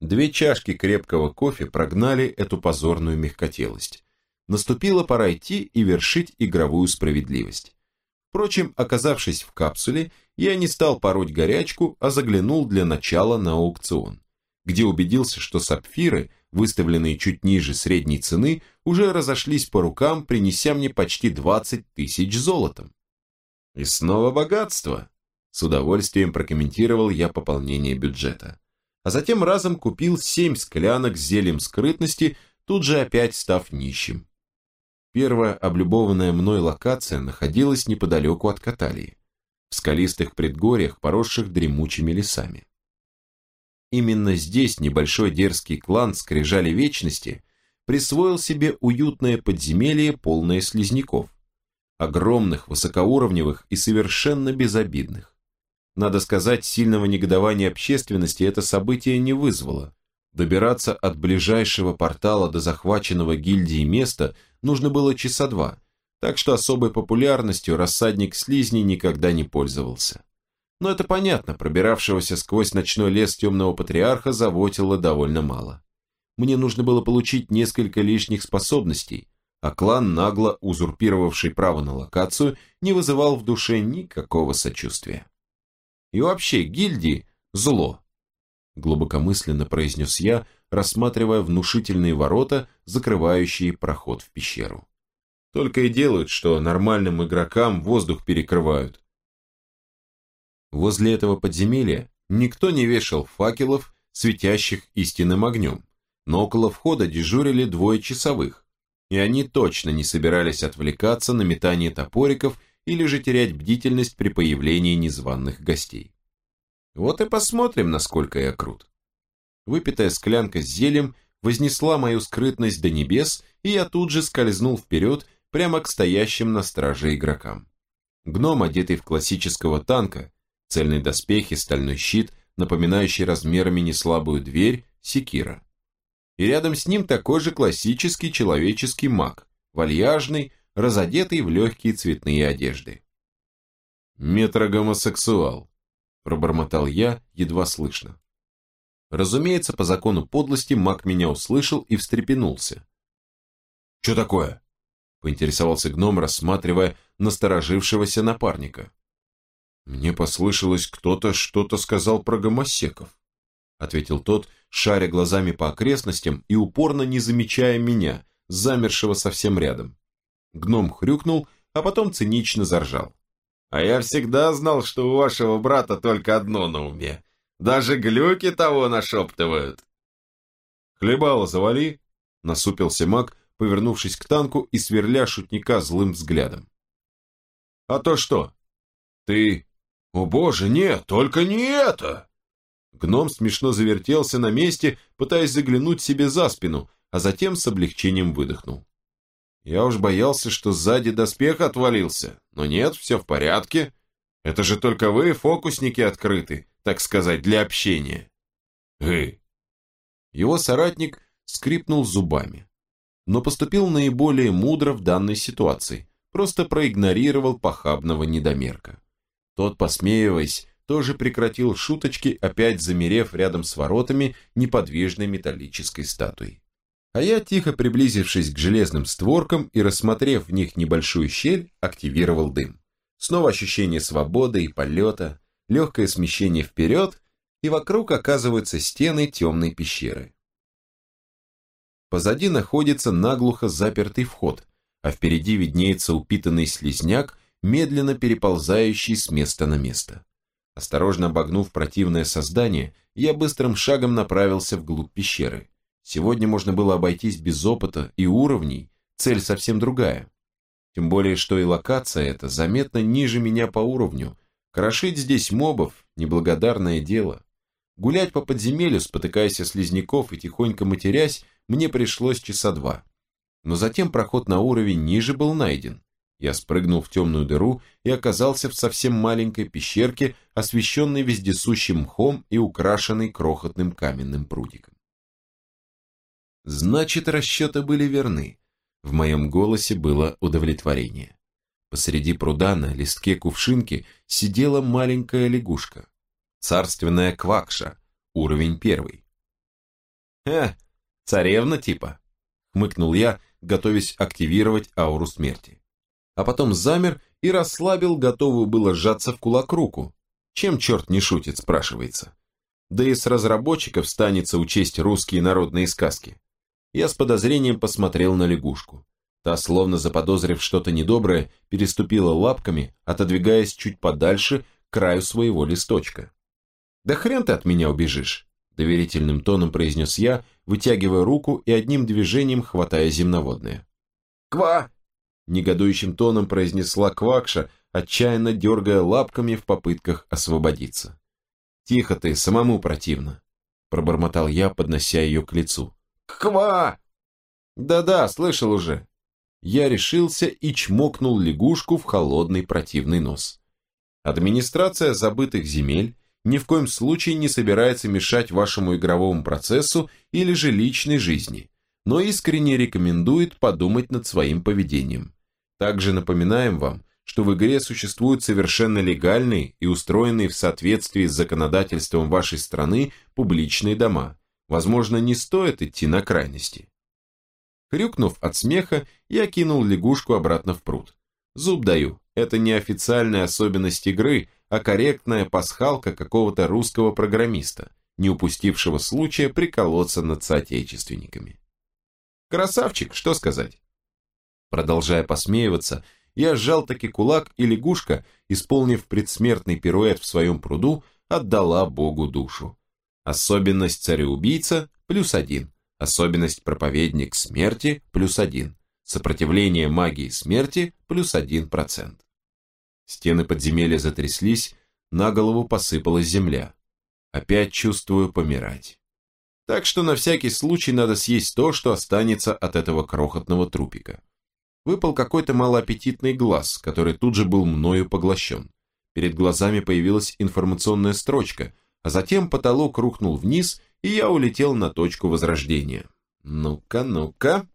Две чашки крепкого кофе прогнали эту позорную мягкотелость. Наступила пора идти и вершить игровую справедливость. Впрочем, оказавшись в капсуле, я не стал пороть горячку, а заглянул для начала на аукцион, где убедился, что сапфиры, выставленные чуть ниже средней цены, уже разошлись по рукам, принеся мне почти 20 тысяч золотом. И снова богатство. С удовольствием прокомментировал я пополнение бюджета а затем разом купил семь склянок с зельем скрытности, тут же опять став нищим. Первая облюбованная мной локация находилась неподалеку от Каталии, в скалистых предгорьях, поросших дремучими лесами. Именно здесь небольшой дерзкий клан Скрижали Вечности присвоил себе уютное подземелье, полное слизняков, огромных, высокоуровневых и совершенно безобидных. Надо сказать, сильного негодования общественности это событие не вызвало. Добираться от ближайшего портала до захваченного гильдии места нужно было часа два, так что особой популярностью рассадник слизней никогда не пользовался. Но это понятно, пробиравшегося сквозь ночной лес темного патриарха заботило довольно мало. Мне нужно было получить несколько лишних способностей, а клан, нагло узурпировавший право на локацию, не вызывал в душе никакого сочувствия. И вообще, гильдии – зло. Глубокомысленно произнес я, рассматривая внушительные ворота, закрывающие проход в пещеру. Только и делают, что нормальным игрокам воздух перекрывают. Возле этого подземелья никто не вешал факелов, светящих истинным огнем, но около входа дежурили двое часовых, и они точно не собирались отвлекаться на метание топориков или же терять бдительность при появлении незваных гостей. Вот и посмотрим, насколько я крут. Выпитая склянка с зельем вознесла мою скрытность до небес, и я тут же скользнул вперед, прямо к стоящим на страже игрокам. Гном, одетый в классического танка, цельные доспехи, стальной щит, напоминающий размерами неслабую дверь, секира. И рядом с ним такой же классический человеческий маг, вальяжный, разодетый в легкие цветные одежды. «Метрогомосексуал», – пробормотал я, едва слышно. Разумеется, по закону подлости маг меня услышал и встрепенулся. «Че такое?» – поинтересовался гном, рассматривая насторожившегося напарника. «Мне послышалось, кто-то что-то сказал про гомосеков», – ответил тот, шаря глазами по окрестностям и упорно не замечая меня, замершего совсем рядом. Гном хрюкнул, а потом цинично заржал. «А я всегда знал, что у вашего брата только одно на уме. Даже глюки того нашептывают». «Хлебало завали», — насупился маг, повернувшись к танку и сверля шутника злым взглядом. «А то что? Ты... О боже, нет, только не это!» Гном смешно завертелся на месте, пытаясь заглянуть себе за спину, а затем с облегчением выдохнул. Я уж боялся, что сзади доспех отвалился, но нет, все в порядке. Это же только вы, фокусники, открыты, так сказать, для общения. Вы. Его соратник скрипнул зубами, но поступил наиболее мудро в данной ситуации, просто проигнорировал похабного недомерка. Тот, посмеиваясь, тоже прекратил шуточки, опять замерев рядом с воротами неподвижной металлической статуей. А я, тихо приблизившись к железным створкам и рассмотрев в них небольшую щель, активировал дым. Снова ощущение свободы и полета, легкое смещение вперед, и вокруг оказываются стены темной пещеры. Позади находится наглухо запертый вход, а впереди виднеется упитанный слизняк, медленно переползающий с места на место. Осторожно обогнув противное создание, я быстрым шагом направился вглубь пещеры. Сегодня можно было обойтись без опыта и уровней, цель совсем другая. Тем более, что и локация эта заметно ниже меня по уровню. Крошить здесь мобов – неблагодарное дело. Гулять по подземелью, спотыкаясь о слизняков и тихонько матерясь, мне пришлось часа два. Но затем проход на уровень ниже был найден. Я спрыгнул в темную дыру и оказался в совсем маленькой пещерке, освещенной вездесущим мхом и украшенной крохотным каменным прудиком. Значит, расчеты были верны. В моем голосе было удовлетворение. Посреди пруда на листке кувшинки сидела маленькая лягушка. Царственная квакша, уровень первый. «Хе, царевна типа», — хмыкнул я, готовясь активировать ауру смерти. А потом замер и расслабил готовую было сжаться в кулак руку. Чем черт не шутит, спрашивается. Да и с разработчиков станется учесть русские народные сказки. Я с подозрением посмотрел на лягушку. Та, словно заподозрив что-то недоброе, переступила лапками, отодвигаясь чуть подальше к краю своего листочка. «Да хрен ты от меня убежишь!» доверительным тоном произнес я, вытягивая руку и одним движением хватая земноводное. «Ква!» негодующим тоном произнесла Квакша, отчаянно дергая лапками в попытках освободиться. «Тихо ты, самому противно», пробормотал я, поднося ее к лицу. «Ква!» «Да-да, слышал уже». Я решился и чмокнул лягушку в холодный противный нос. Администрация забытых земель ни в коем случае не собирается мешать вашему игровому процессу или же личной жизни, но искренне рекомендует подумать над своим поведением. Также напоминаем вам, что в игре существуют совершенно легальные и устроенные в соответствии с законодательством вашей страны публичные дома. Возможно, не стоит идти на крайности. Хрюкнув от смеха, я кинул лягушку обратно в пруд. Зуб даю, это не официальная особенность игры, а корректная пасхалка какого-то русского программиста, не упустившего случая приколоться над соотечественниками. Красавчик, что сказать? Продолжая посмеиваться, я сжал таки кулак, и лягушка, исполнив предсмертный пируэт в своем пруду, отдала Богу душу. Особенность цареубийца – плюс один, особенность проповедник смерти – плюс один, сопротивление магии смерти – плюс один процент. Стены подземелья затряслись, на голову посыпалась земля. Опять чувствую помирать. Так что на всякий случай надо съесть то, что останется от этого крохотного трупика. Выпал какой-то малоаппетитный глаз, который тут же был мною поглощен. Перед глазами появилась информационная строчка, затем потолок рухнул вниз, и я улетел на точку возрождения. Ну-ка, ну-ка.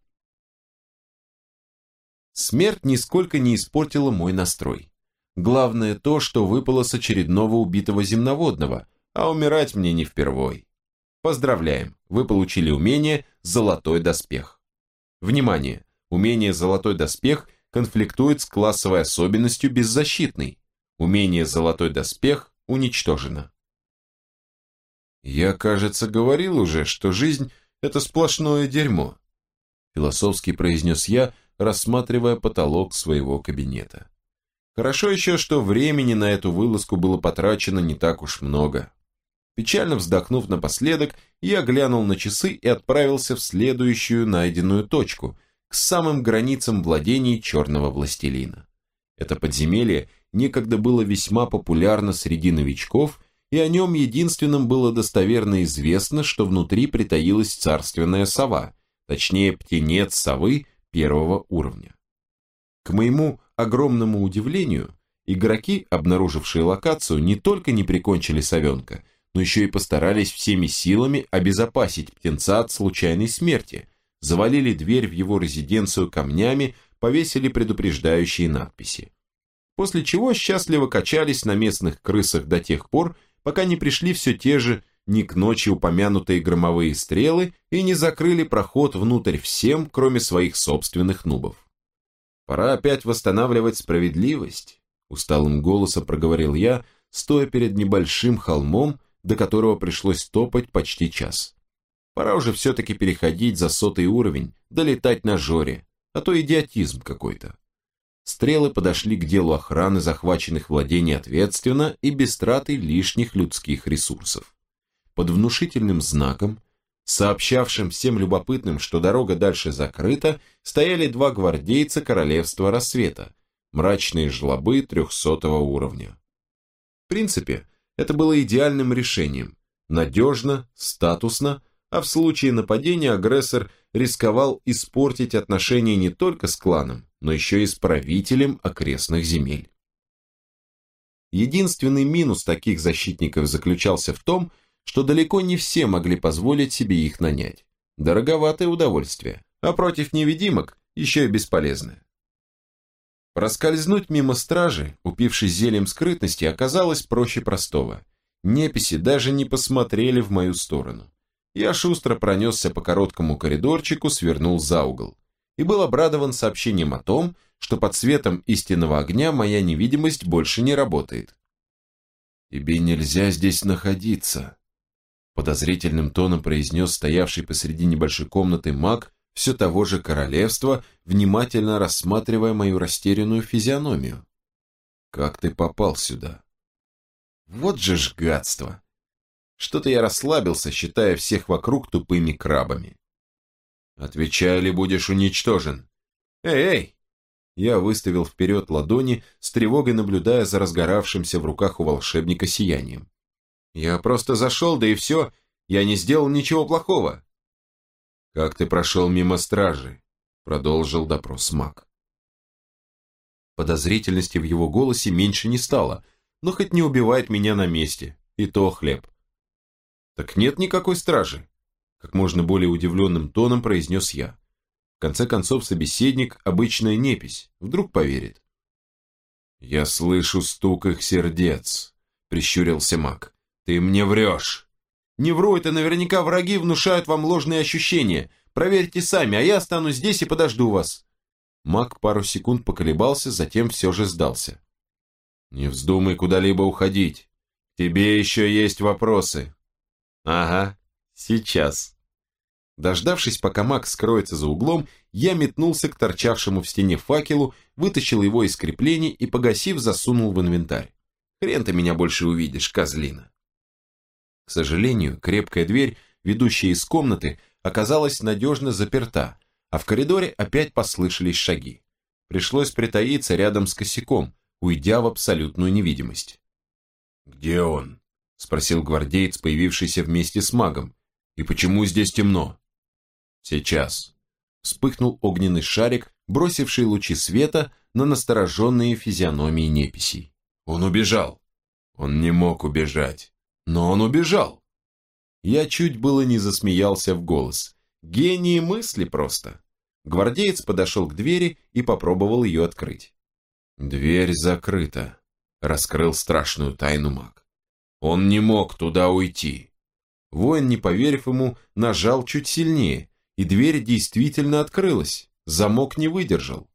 Смерть нисколько не испортила мой настрой. Главное то, что выпало с очередного убитого земноводного, а умирать мне не впервой. Поздравляем, вы получили умение «Золотой доспех». Внимание! Умение «Золотой доспех» конфликтует с классовой особенностью «Беззащитный». Умение «Золотой доспех» уничтожено. Я, кажется, говорил уже, что жизнь – это сплошное дерьмо. Философски произнес я, рассматривая потолок своего кабинета. Хорошо еще, что времени на эту вылазку было потрачено не так уж много. Печально вздохнув напоследок, я глянул на часы и отправился в следующую найденную точку, к самым границам владений черного властелина. Это подземелье некогда было весьма популярно среди новичков, и о нем единственным было достоверно известно, что внутри притаилась царственная сова, точнее птенец совы первого уровня. К моему огромному удивлению, игроки, обнаружившие локацию, не только не прикончили совенка, но еще и постарались всеми силами обезопасить птенца от случайной смерти, завалили дверь в его резиденцию камнями, повесили предупреждающие надписи. После чего счастливо качались на местных крысах до тех пор, пока не пришли все те же не к ночи упомянутые громовые стрелы и не закрыли проход внутрь всем, кроме своих собственных нубов. Пора опять восстанавливать справедливость, усталым голосом проговорил я, стоя перед небольшим холмом, до которого пришлось топать почти час. Пора уже все-таки переходить за сотый уровень, долетать на жоре, а то идиотизм какой-то. Стрелы подошли к делу охраны захваченных владений ответственно и без траты лишних людских ресурсов. Под внушительным знаком сообщавшим всем любопытным, что дорога дальше закрыта, стояли два гвардейца Королевства Рассвета, мрачные жлобы трехсотого уровня. В принципе, это было идеальным решением. Надежно, статусно, а в случае нападения агрессор рисковал испортить отношения не только с кланом, но еще и с правителем окрестных земель. Единственный минус таких защитников заключался в том, что далеко не все могли позволить себе их нанять. Дороговатое удовольствие, а против невидимок еще и бесполезное. Проскользнуть мимо стражи, упившись зельем скрытности, оказалось проще простого. Неписи даже не посмотрели в мою сторону. я шустро пронесся по короткому коридорчику, свернул за угол и был обрадован сообщением о том, что под светом истинного огня моя невидимость больше не работает. «Тебе нельзя здесь находиться», — подозрительным тоном произнес стоявший посреди небольшой комнаты маг все того же королевства, внимательно рассматривая мою растерянную физиономию. «Как ты попал сюда?» «Вот же ж гадство!» Что-то я расслабился, считая всех вокруг тупыми крабами. «Отвечай, или будешь уничтожен!» «Эй, эй!» Я выставил вперед ладони, с тревогой наблюдая за разгоравшимся в руках у волшебника сиянием. «Я просто зашел, да и все. Я не сделал ничего плохого». «Как ты прошел мимо стражи?» Продолжил допрос маг. Подозрительности в его голосе меньше не стало, но хоть не убивает меня на месте, и то хлеб. «Так нет никакой стражи», — как можно более удивленным тоном произнес я. В конце концов, собеседник — обычная непись, вдруг поверит. «Я слышу стук их сердец», — прищурился маг. «Ты мне врешь». «Не вру, это наверняка враги внушают вам ложные ощущения. Проверьте сами, а я останусь здесь и подожду вас». Маг пару секунд поколебался, затем все же сдался. «Не вздумай куда-либо уходить. Тебе еще есть вопросы». «Ага, сейчас». Дождавшись, пока Мак скроется за углом, я метнулся к торчавшему в стене факелу, вытащил его из креплений и, погасив, засунул в инвентарь. Хрен ты меня больше увидишь, козлина. К сожалению, крепкая дверь, ведущая из комнаты, оказалась надежно заперта, а в коридоре опять послышались шаги. Пришлось притаиться рядом с косяком, уйдя в абсолютную невидимость. «Где он?» — спросил гвардеец, появившийся вместе с магом. «И почему здесь темно?» «Сейчас». Вспыхнул огненный шарик, бросивший лучи света на настороженные физиономии неписей. «Он убежал!» «Он не мог убежать!» «Но он убежал!» Я чуть было не засмеялся в голос. Гении мысли просто. Гвардеец подошел к двери и попробовал ее открыть. «Дверь закрыта», — раскрыл страшную тайну маг. Он не мог туда уйти. Воин, не поверив ему, нажал чуть сильнее, и дверь действительно открылась. Замок не выдержал.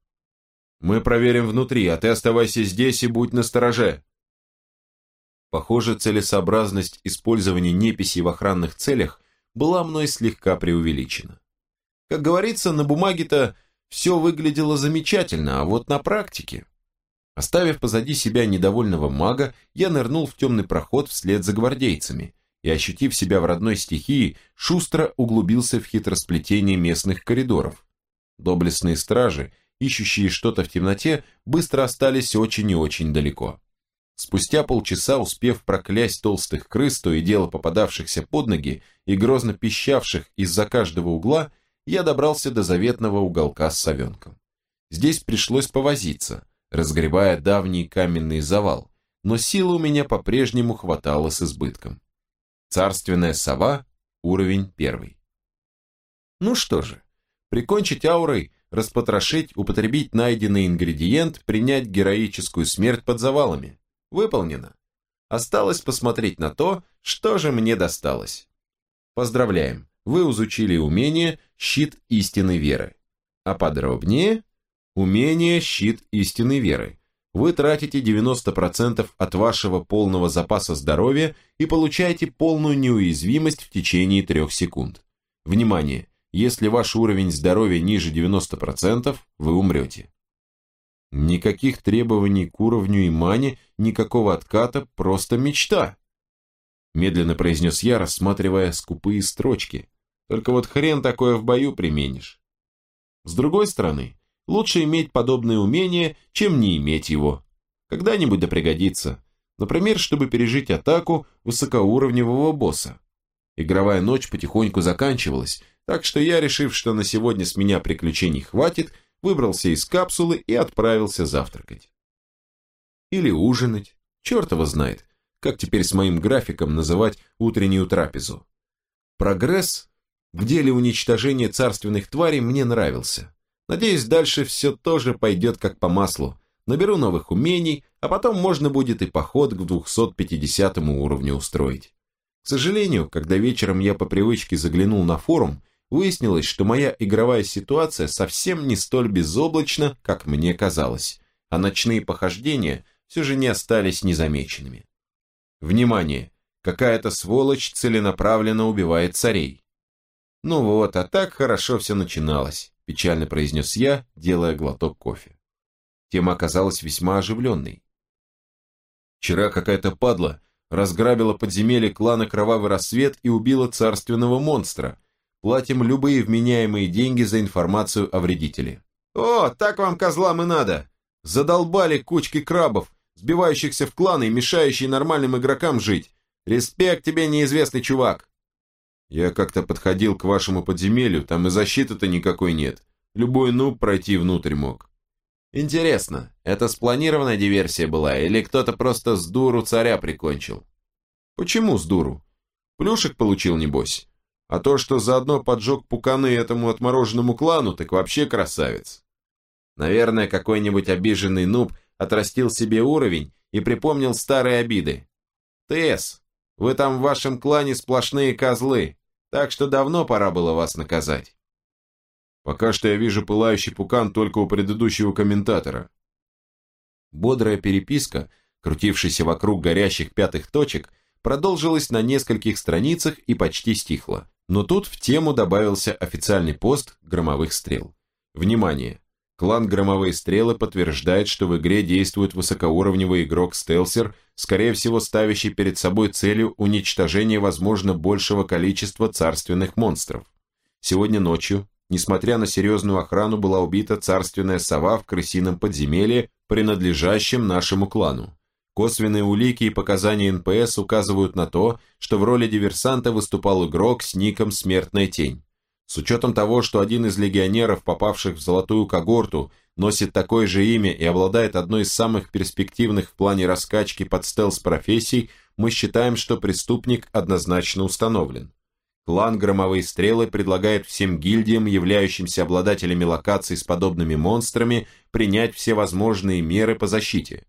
«Мы проверим внутри, а ты оставайся здесь и будь настороже». Похоже, целесообразность использования неписи в охранных целях была мной слегка преувеличена. Как говорится, на бумаге-то все выглядело замечательно, а вот на практике... Оставив позади себя недовольного мага, я нырнул в темный проход вслед за гвардейцами и, ощутив себя в родной стихии, шустро углубился в хитросплетение местных коридоров. Доблестные стражи, ищущие что-то в темноте, быстро остались очень и очень далеко. Спустя полчаса, успев проклясть толстых крыс, то и дело попадавшихся под ноги и грозно пищавших из-за каждого угла, я добрался до заветного уголка с совенком. Здесь пришлось повозиться – разгребая давний каменный завал, но силы у меня по-прежнему хватало с избытком. Царственная сова, уровень первый. Ну что же, прикончить аурой, распотрошить, употребить найденный ингредиент, принять героическую смерть под завалами. Выполнено. Осталось посмотреть на то, что же мне досталось. Поздравляем, вы изучили умение «Щит истинной веры». А подробнее Умение – щит истинной веры. Вы тратите 90% от вашего полного запаса здоровья и получаете полную неуязвимость в течение 3 секунд. Внимание! Если ваш уровень здоровья ниже 90%, вы умрете. Никаких требований к уровню и мане, никакого отката, просто мечта. Медленно произнес я, рассматривая скупые строчки. Только вот хрен такое в бою применишь. С другой стороны, Лучше иметь подобное умение, чем не иметь его. Когда-нибудь да пригодится. Например, чтобы пережить атаку высокоуровневого босса. Игровая ночь потихоньку заканчивалась, так что я, решив, что на сегодня с меня приключений хватит, выбрался из капсулы и отправился завтракать. Или ужинать, черт его знает, как теперь с моим графиком называть утреннюю трапезу. Прогресс в деле уничтожения царственных тварей мне нравился. Надеюсь, дальше все тоже пойдет как по маслу. Наберу новых умений, а потом можно будет и поход к 250 уровню устроить. К сожалению, когда вечером я по привычке заглянул на форум, выяснилось, что моя игровая ситуация совсем не столь безоблачна, как мне казалось, а ночные похождения все же не остались незамеченными. Внимание! Какая-то сволочь целенаправленно убивает царей. Ну вот, а так хорошо все начиналось, печально произнес я, делая глоток кофе. Тема оказалась весьма оживленной. Вчера какая-то падла разграбила подземелье клана Кровавый Рассвет и убила царственного монстра. Платим любые вменяемые деньги за информацию о вредителе. О, так вам козлам и надо! Задолбали кучки крабов, сбивающихся в кланы и мешающие нормальным игрокам жить. Респект тебе, неизвестный чувак. Я как-то подходил к вашему подземелью, там и защиты-то никакой нет. Любой нуб пройти внутрь мог. Интересно, это спланированная диверсия была, или кто-то просто с дуру царя прикончил? Почему с дуру? Плюшек получил, небось. А то, что заодно поджег пуканы этому отмороженному клану, так вообще красавец. Наверное, какой-нибудь обиженный нуб отрастил себе уровень и припомнил старые обиды. ТС, вы там в вашем клане сплошные козлы, так что давно пора было вас наказать. Пока что я вижу пылающий пукан только у предыдущего комментатора. Бодрая переписка, крутившаяся вокруг горящих пятых точек, продолжилась на нескольких страницах и почти стихла. Но тут в тему добавился официальный пост громовых стрел. Внимание! Клан Громовые Стрелы подтверждает, что в игре действует высокоуровневый игрок-стелсер, скорее всего ставящий перед собой целью уничтожение возможно большего количества царственных монстров. Сегодня ночью Несмотря на серьезную охрану, была убита царственная сова в крысином подземелье, принадлежащем нашему клану. Косвенные улики и показания НПС указывают на то, что в роли диверсанта выступал игрок с ником «Смертная тень». С учетом того, что один из легионеров, попавших в золотую когорту, носит такое же имя и обладает одной из самых перспективных в плане раскачки под стелс-профессий, мы считаем, что преступник однозначно установлен. Клан Громовые Стрелы предлагает всем гильдиям, являющимся обладателями локаций с подобными монстрами, принять все возможные меры по защите.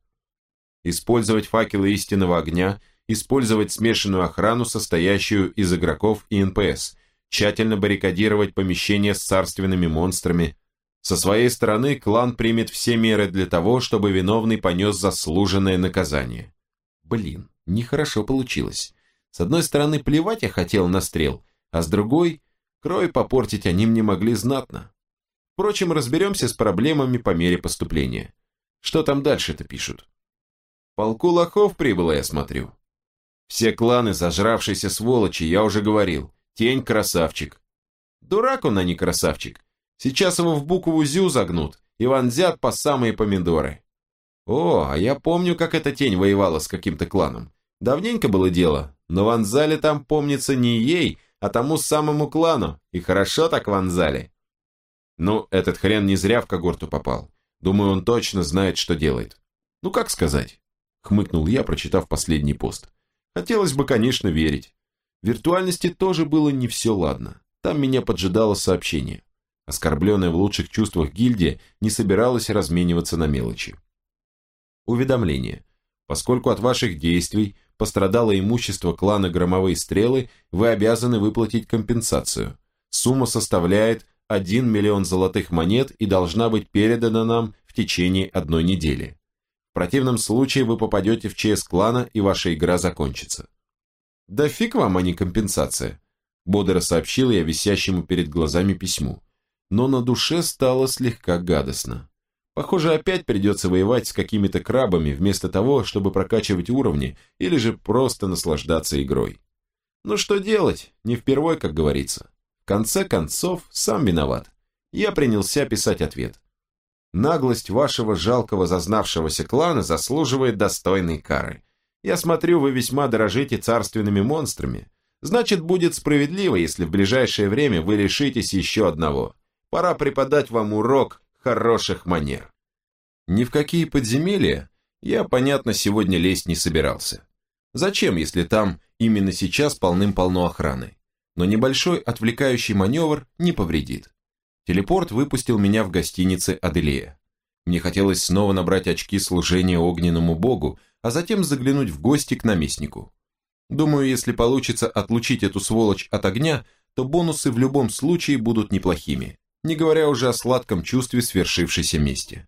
Использовать факелы истинного огня, использовать смешанную охрану, состоящую из игроков и НПС, тщательно баррикадировать помещения с царственными монстрами. Со своей стороны клан примет все меры для того, чтобы виновный понес заслуженное наказание. Блин, нехорошо получилось. С одной стороны, плевать я хотел на стрел, а с другой, крови попортить они мне могли знатно. Впрочем, разберемся с проблемами по мере поступления. Что там дальше-то пишут? Полку лохов прибыло, я смотрю. Все кланы зажравшиеся сволочи, я уже говорил. Тень красавчик. Дурак он, а не красавчик. Сейчас его в букву «зю» загнут и вонзят по самые помидоры. О, а я помню, как эта тень воевала с каким-то кланом. Давненько было дело, но вонзали там, помнится, не ей, а тому самому клану, и хорошо так вонзали. Ну, этот хрен не зря в когорту попал. Думаю, он точно знает, что делает. Ну, как сказать? Хмыкнул я, прочитав последний пост. Хотелось бы, конечно, верить. Виртуальности тоже было не все ладно. Там меня поджидало сообщение. Оскорбленная в лучших чувствах гильдия не собиралась размениваться на мелочи. Уведомление. Поскольку от ваших действий пострадало имущество клана Громовые Стрелы, вы обязаны выплатить компенсацию. Сумма составляет 1 миллион золотых монет и должна быть передана нам в течение одной недели. В противном случае вы попадете в ЧС клана и ваша игра закончится. Да фиг вам, а не компенсация, бодро сообщил я висящему перед глазами письму. Но на душе стало слегка гадостно. Похоже, опять придется воевать с какими-то крабами, вместо того, чтобы прокачивать уровни, или же просто наслаждаться игрой. Ну что делать, не впервой, как говорится. В конце концов, сам виноват. Я принялся писать ответ. Наглость вашего жалкого зазнавшегося клана заслуживает достойной кары. Я смотрю, вы весьма дорожите царственными монстрами. Значит, будет справедливо, если в ближайшее время вы лишитесь еще одного. Пора преподать вам урок хороших манер. Ни в какие подземелья я, понятно, сегодня лезть не собирался. Зачем, если там именно сейчас полным-полно охраны? Но небольшой отвлекающий маневр не повредит. Телепорт выпустил меня в гостинице Аделея. Мне хотелось снова набрать очки служения огненному богу, а затем заглянуть в гости к наместнику. Думаю, если получится отлучить эту сволочь от огня, то бонусы в любом случае будут неплохими, не говоря уже о сладком чувстве свершившейся мести.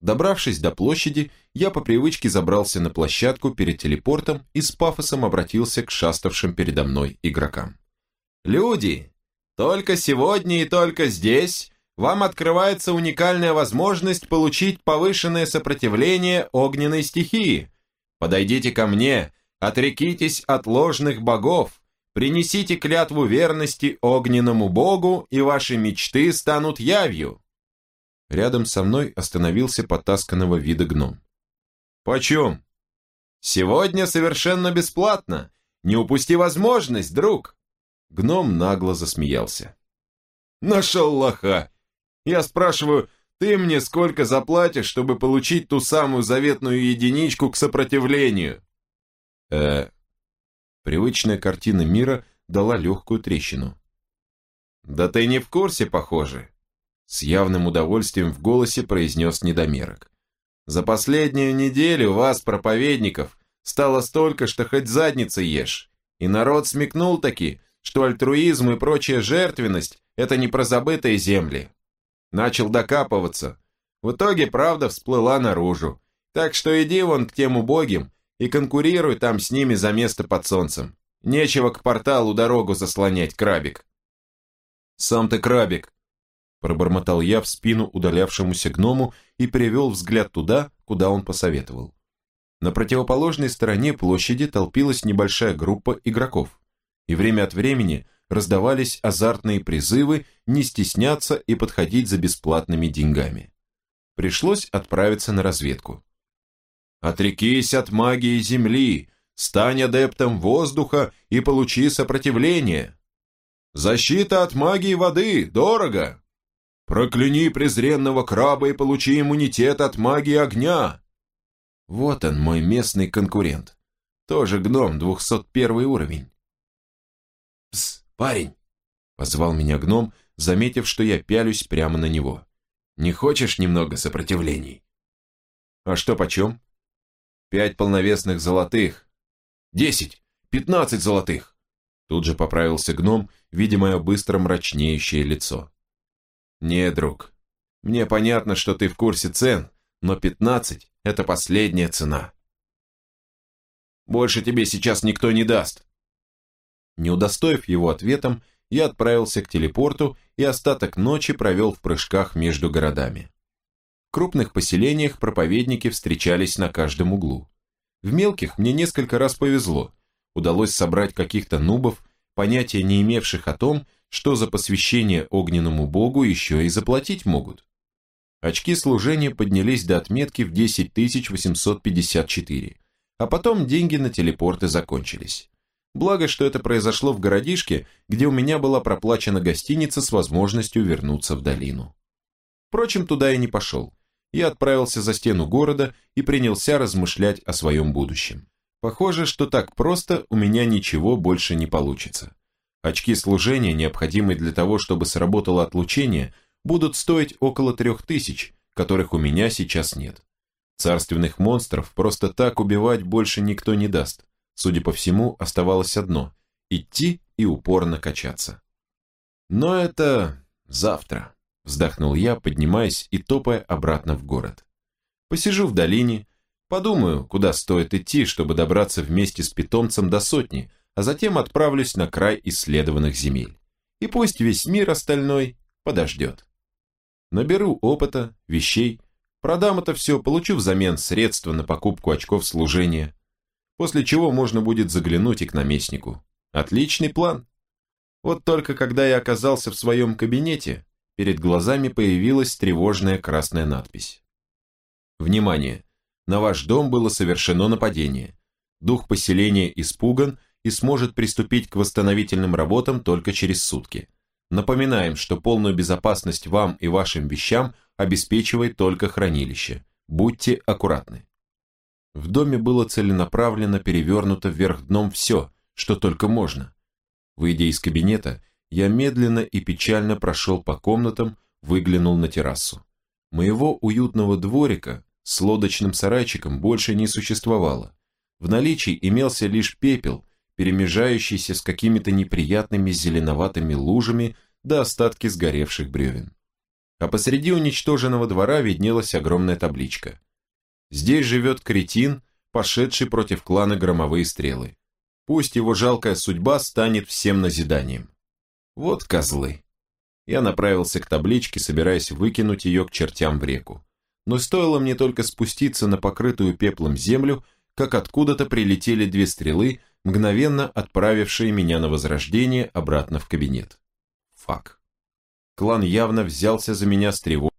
Добравшись до площади, я по привычке забрался на площадку перед телепортом и с пафосом обратился к шаставшим передо мной игрокам. «Люди, только сегодня и только здесь вам открывается уникальная возможность получить повышенное сопротивление огненной стихии. Подойдите ко мне, отрекитесь от ложных богов, принесите клятву верности огненному богу, и ваши мечты станут явью. Рядом со мной остановился потасканного вида гном. «Почем?» «Сегодня совершенно бесплатно. Не упусти возможность, друг!» Гном нагло засмеялся. «Нашел лоха! Я спрашиваю, ты мне сколько заплатишь, чтобы получить ту самую заветную единичку к сопротивлению?» э Привычная картина мира дала легкую трещину. «Да ты не в курсе, похоже. С явным удовольствием в голосе произнес недомерок. За последнюю неделю вас, проповедников, стало столько, что хоть задницы ешь. И народ смекнул таки, что альтруизм и прочая жертвенность – это не про забытые земли. Начал докапываться. В итоге правда всплыла наружу. Так что иди вон к тем убогим и конкурируй там с ними за место под солнцем. Нечего к порталу дорогу заслонять, крабик. Сам ты крабик, Пробормотал я в спину удалявшемуся гному и перевел взгляд туда, куда он посоветовал. На противоположной стороне площади толпилась небольшая группа игроков, и время от времени раздавались азартные призывы не стесняться и подходить за бесплатными деньгами. Пришлось отправиться на разведку. «Отрекись от магии Земли, стань адептом воздуха и получи сопротивление. Защита от магии воды, дорого!» Прокляни презренного краба и получи иммунитет от магии огня. Вот он, мой местный конкурент. Тоже гном, 201 уровень. Пс, парень, позвал меня гном, заметив, что я пялюсь прямо на него. Не хочешь немного сопротивлений? А что почем? Пять полновесных золотых. Десять, пятнадцать золотых. Тут же поправился гном, видя мое быстро мрачнеющее лицо. «Не, друг, мне понятно, что ты в курсе цен, но 15 – это последняя цена. Больше тебе сейчас никто не даст». Не удостоив его ответом, я отправился к телепорту и остаток ночи провел в прыжках между городами. В крупных поселениях проповедники встречались на каждом углу. В мелких мне несколько раз повезло. Удалось собрать каких-то нубов, понятия не имевших о том, что за посвящение огненному богу еще и заплатить могут. Очки служения поднялись до отметки в 10854, а потом деньги на телепорты закончились. Благо, что это произошло в городишке, где у меня была проплачена гостиница с возможностью вернуться в долину. Впрочем, туда я не пошел. Я отправился за стену города и принялся размышлять о своем будущем. Похоже, что так просто у меня ничего больше не получится. Очки служения, необходимые для того, чтобы сработало отлучение, будут стоить около трех тысяч, которых у меня сейчас нет. Царственных монстров просто так убивать больше никто не даст. Судя по всему, оставалось одно – идти и упорно качаться. Но это завтра, вздохнул я, поднимаясь и топая обратно в город. Посижу в долине, подумаю, куда стоит идти, чтобы добраться вместе с питомцем до сотни – а затем отправлюсь на край исследованных земель. И пусть весь мир остальной подождет. Наберу опыта, вещей, продам это все, получу взамен средства на покупку очков служения, после чего можно будет заглянуть и к наместнику. Отличный план. Вот только когда я оказался в своем кабинете, перед глазами появилась тревожная красная надпись. Внимание! На ваш дом было совершено нападение. Дух поселения испуган и сможет приступить к восстановительным работам только через сутки. Напоминаем, что полную безопасность вам и вашим вещам обеспечивает только хранилище. Будьте аккуратны. В доме было целенаправленно перевернуто вверх дном все, что только можно. Выйдя из кабинета, я медленно и печально прошел по комнатам, выглянул на террасу. Моего уютного дворика с лодочным сарайчиком больше не существовало. В наличии имелся лишь пепел, перемежающийся с какими-то неприятными зеленоватыми лужами до остатки сгоревших бревен. А посреди уничтоженного двора виднелась огромная табличка. Здесь живет кретин, пошедший против клана Громовые Стрелы. Пусть его жалкая судьба станет всем назиданием. Вот козлы. Я направился к табличке, собираясь выкинуть ее к чертям в реку. Но стоило мне только спуститься на покрытую пеплом землю, как откуда-то прилетели две стрелы, мгновенно отправившие меня на возрождение обратно в кабинет. Фак. Клан явно взялся за меня с тревогой,